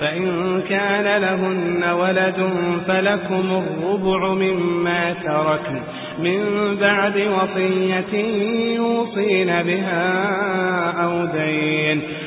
فإن كان لهن ولد فلكم الربع مما تركن من بعد وصية يوصين بها أو دين.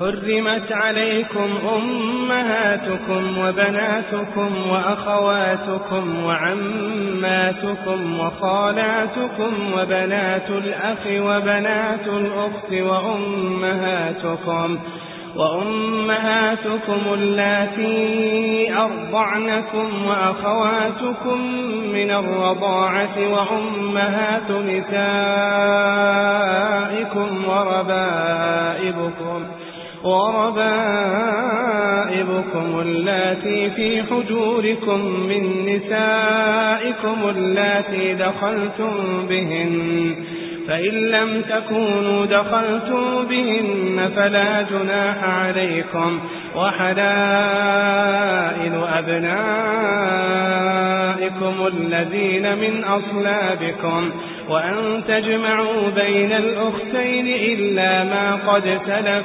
حرمت عليكم أمهاتكم وبناتكم وأخواتكم وعماتكم وخالاتكم وبنات الأخ وبنات الأخت وأمهاتكم وأمهاتكم اللاتي أرضعنكم وأخواتكم من الرضاعة وأمهات نسائكم وربائبكم وربائبكم اللاتي في حجوركم من نسائكم اللاتي دخلتم بهن فإن لم تكونوا دخلتم بهن فلا جناح عليكم. وحلائل أبنائكم الذين من أصلابكم. وأن تجمعوا بين الأختين إلا ما قد تلف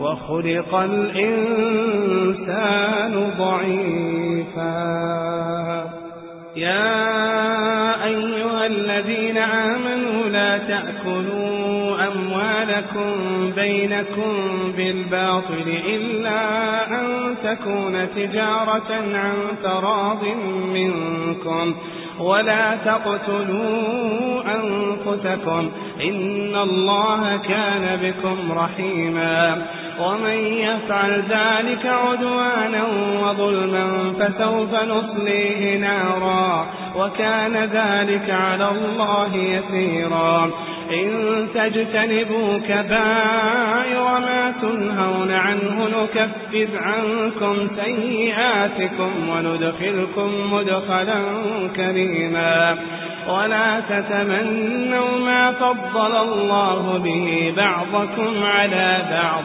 وخلق الإنسان ضعيفا. يا أيها الذين آمنوا لا تأكلوا أموالكم بينكم بالباطل إلا أن تكون تجارة عن تراض منكم. ولا تقتلوا أنفسكم. إن الله كان بكم رحيما. ومن يفعل ذلك عدوانا وظلما فسوف نصليه نارا وكان ذلك على الله يسيرا. إن تجتنبوا كبائر ما تنهون عنه نكفر عنكم سيئاتكم وندخلكم مدخلا كريما. ولا تتمنوا ما فضل الله به بعضكم على بعض.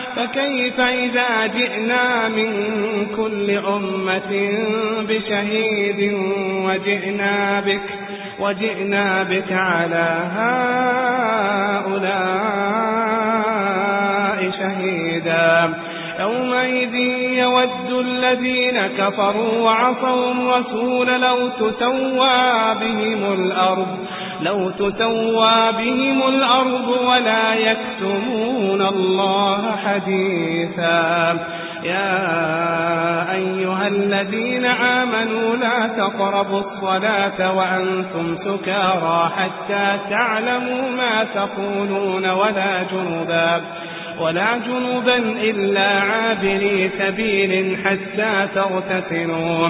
فكيف إذا جئنا من كل أمة بشهيد وجئنا بك وجئنا بك على هؤلاء شهيدا يومئذ يود الذين كفروا وعصوا الرسول لو تسوى بهم الأرض لو تسوى بهم الأرض ولا يكتمون الله حديثا. يا أيها الذين آمنوا لا تقربوا الصلاة وأنتم سكارى حتى تعلموا ما تقولون ولا جنبا ولا جنوبا إلا عابري سبيل حتى تغتسلوا.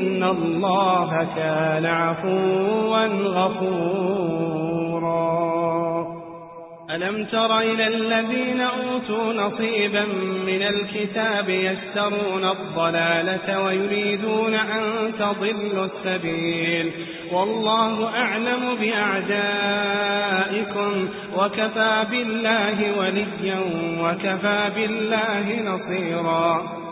الله كان عفوا غفورا. ألم تر إلى الذين أوتوا نصيبا من الكتاب يسترون الضلالة ويريدون أن تضلوا السبيل. والله أعلم بأعدائكم وكفى بالله وليا وكفى بالله نصيرا.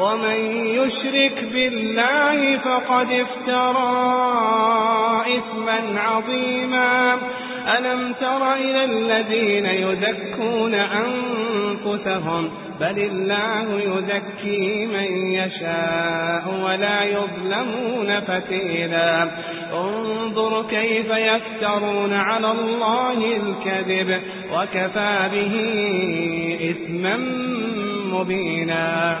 ومن يشرك بالله فقد افترى إثما عظيما. ألم تر إلى الذين يذكون أنفسهم؟ بل الله يزكي من يشاء ولا يظلمون فتيلا. انظر كيف يفترون على الله الكذب وكفى به إثما مبينا.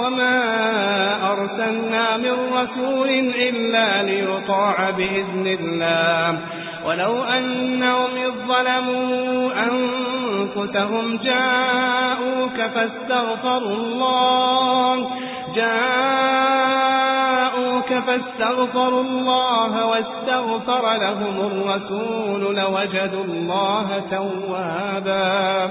وما أرسلنا من رسول إلا ليطاع بإذن الله ولو أنهم ظلموا أنفسهم جاءوك فاستغفروا الله جاءوك فاستغفروا الله واستغفر لهم الرسول لوجدوا الله توابا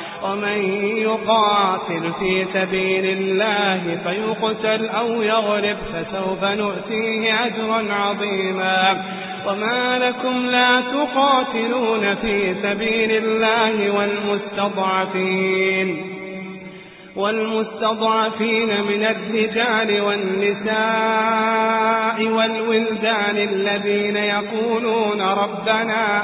ومن يقاتل في سبيل الله فيقتل أو يغرب فسوف نؤتيه أجرا عظيما. وما لكم لا تقاتلون في سبيل الله والمستضعفين. والمستضعفين من الرجال والنساء والولدان الذين يقولون ربنا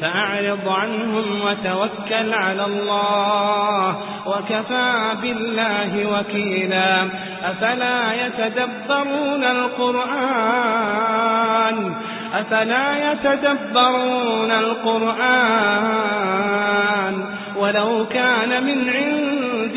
فأعرض عنهم وتوكل على الله وكفى بالله وكيلا أفلا يتدبرون القرآن؟ أفلا يتدبرون القرآن؟ ولو كان من عند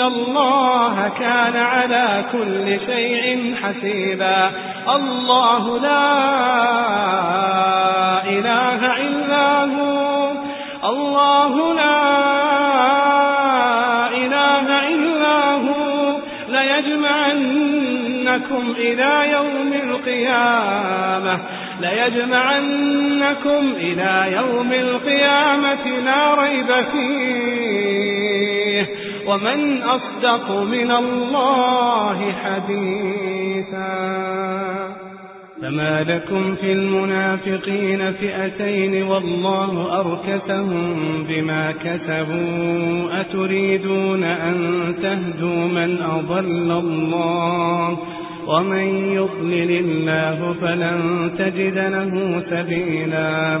الله كان على كل شيء حسيبا. الله لا إله إلا هو. الله لا إله إلا هو. ليجمعنكم إلى يوم القيامة. ليجمعنكم إلى يوم القيامة لا ريب فيه. ومن أصدق من الله حديثا فما لكم في المنافقين فئتين والله أركسهم بما كسبوا أتريدون أن تهدوا من أضل الله ومن يضلل الله فلن تجد له سبيلا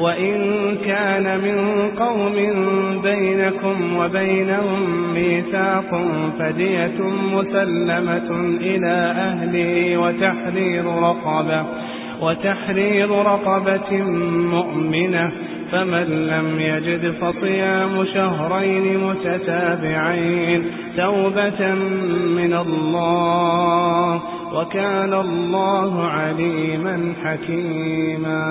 وإن كان من قوم بينكم وبينهم ميثاق فدية مسلمة إلى أهله وتحرير رقبة وتحرير رقبة مؤمنة فمن لم يجد فصيام شهرين متتابعين توبة من الله وكان الله عليما حكيما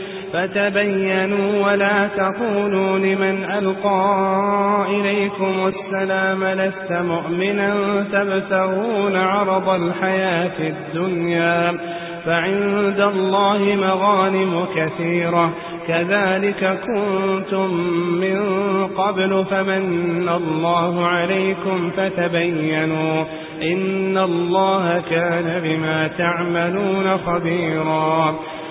فتبينوا ولا تقولوا لمن ألقى إليكم السلام لست مؤمنا تبتغون عرض الحياة الدنيا فعند الله مغانم كثيرة كذلك كنتم من قبل فمن الله عليكم فتبينوا إن الله كان بما تعملون خبيرا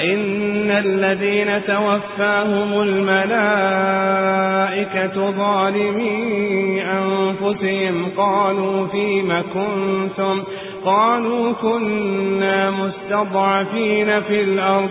إن الذين توفاهم الملائكة ظالمي أنفسهم قالوا فيم كنتم قالوا كنا مستضعفين في الأرض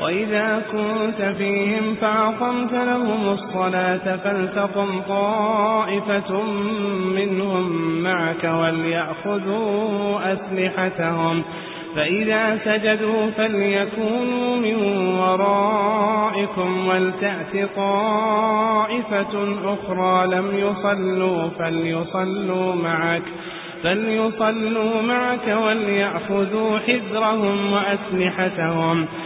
وإذا كنت فيهم فأقمت لهم الصلاة فلتقم طائفة منهم معك وليأخذوا أسلحتهم. فإذا سجدوا فليكونوا من ورائكم ولتأت طائفة أخرى لم يصلوا فليصلوا معك فليصلوا معك وليأخذوا حذرهم وأسلحتهم.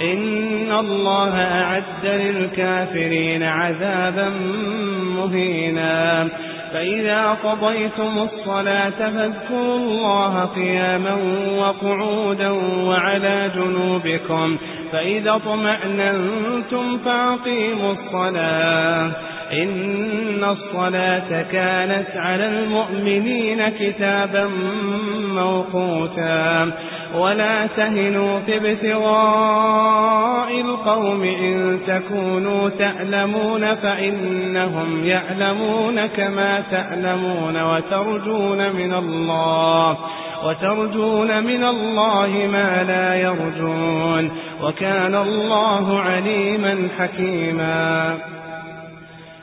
إن الله أعد للكافرين عذابا مهينا فإذا قضيتم الصلاة فاذكروا الله قياما وقعودا وعلى جنوبكم فإذا طمأننتم فأقيموا الصلاة إن الصلاة كانت على المؤمنين كتابا موقوتا ولا تهنوا في ابتغاء القوم إن تكونوا تألمون فإنهم يعلمون كما تألمون وترجون من الله وترجون من الله ما لا يرجون وكان الله عليما حكيما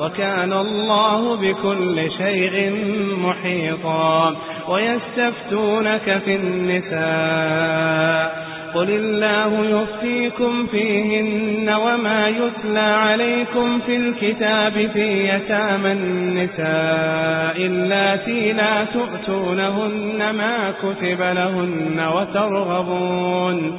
وكان الله بكل شيء محيطا ويستفتونك في النساء قل الله يفتيكم فيهن وما يتلى عليكم في الكتاب في يتامى النساء اللاتي لا تؤتونهن ما كتب لهن وترغبون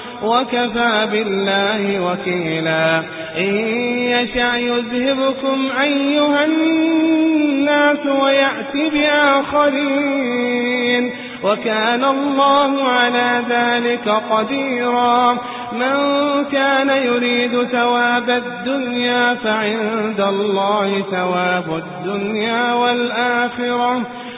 وكفى بالله وكيلا. إن يشع يذهبكم أيها الناس ويأتي بآخرين. وكان الله على ذلك قديرا. من كان يريد ثواب الدنيا فعند الله ثواب الدنيا والآخرة.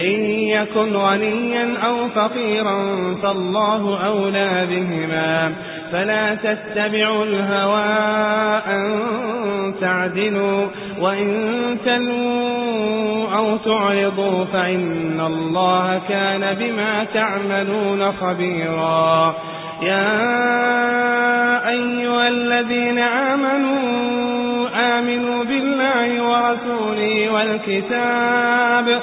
إن يكن غنيا أو فقيرا فالله أولى بهما. فلا تتبعوا الهوى أن تعدلوا وإن تلوا أو تعرضوا فإن الله كان بما تعملون خبيرا. يا أيها الذين آمنوا آمنوا بالله ورسوله والكتاب والكتاب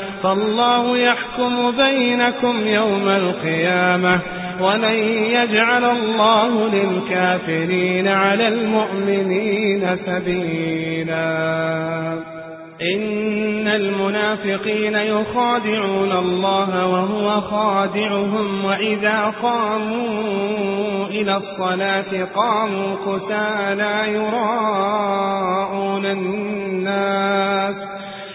فالله يحكم بينكم يوم القيامة ولن يجعل الله للكافرين على المؤمنين سبيلا. إن المنافقين يخادعون الله وهو خادعهم وإذا قاموا إلى الصلاة قاموا كتالا يراءون الناس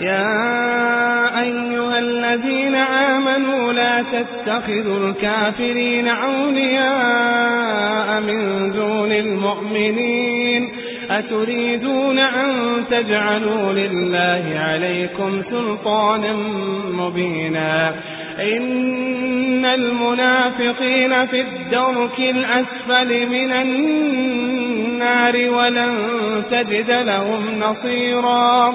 يا أيها الذين آمنوا لا تتخذوا الكافرين أولياء من دون المؤمنين أتريدون أن تجعلوا لله عليكم سلطانا مبينا إن المنافقين في الدرك الأسفل من النار ولن تجد لهم نصيرا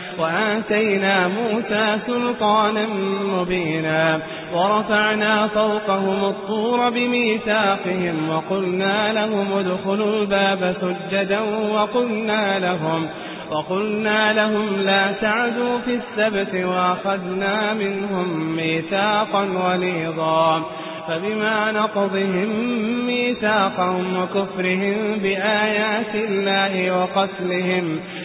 وآتينا موسى سلطانا مبينا ورفعنا فوقهم الطور بميثاقهم وقلنا لهم ادخلوا الباب سجدا وقلنا لهم وقلنا لهم لا تعدوا في السبت وأخذنا منهم ميثاقا غليظا فبما نقضهم ميثاقهم وكفرهم بآيات الله وقتلهم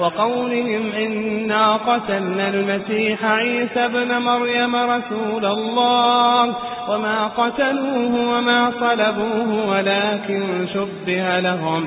وقولهم إنا قتلنا المسيح عيسى بن مريم رسول الله وما قتلوه وما صلبوه ولكن شبه لهم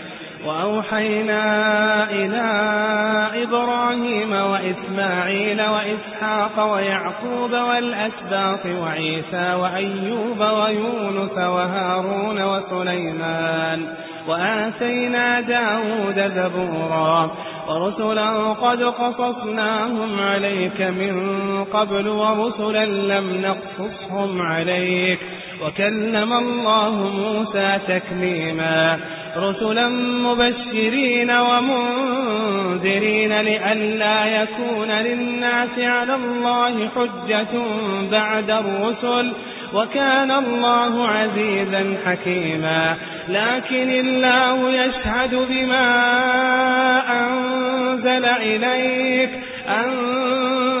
وأوحينا إلى إبراهيم وإسماعيل وإسحاق ويعقوب والأسباط وعيسى وأيوب ويونس وهارون وسليمان وآتينا داود زبورا ورسلا قد قصصناهم عليك من قبل ورسلا لم نقصصهم عليك وكلم الله موسى تكليما. رسلا مبشرين ومنذرين لئلا يكون للناس على الله حجة بعد الرسل وكان الله عزيزا حكيما. لكن الله يشهد بما أنزل إليك. أنزل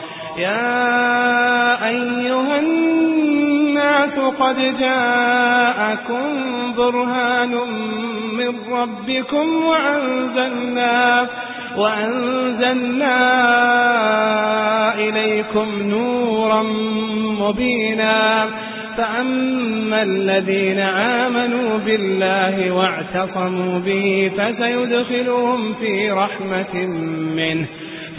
يا أيها الناس قد جاءكم برهان من ربكم وأنزلنا وأنزلنا إليكم نورا مبينا فأما الذين آمنوا بالله واعتصموا به فسيدخلهم في رحمة منه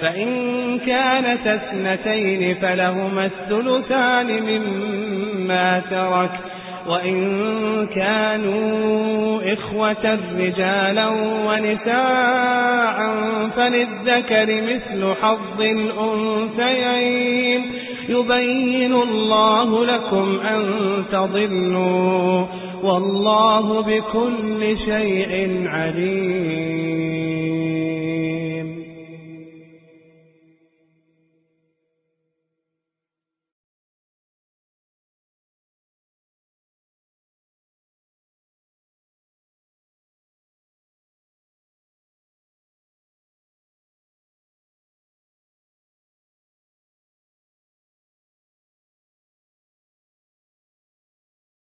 فإن كانت اثنتين فلهما الثلثان مما ترك وإن كانوا إخوة رجالا ونساء فللذكر مثل حظ الأنثيين. يبين الله لكم أن تضلوا والله بكل شيء عليم.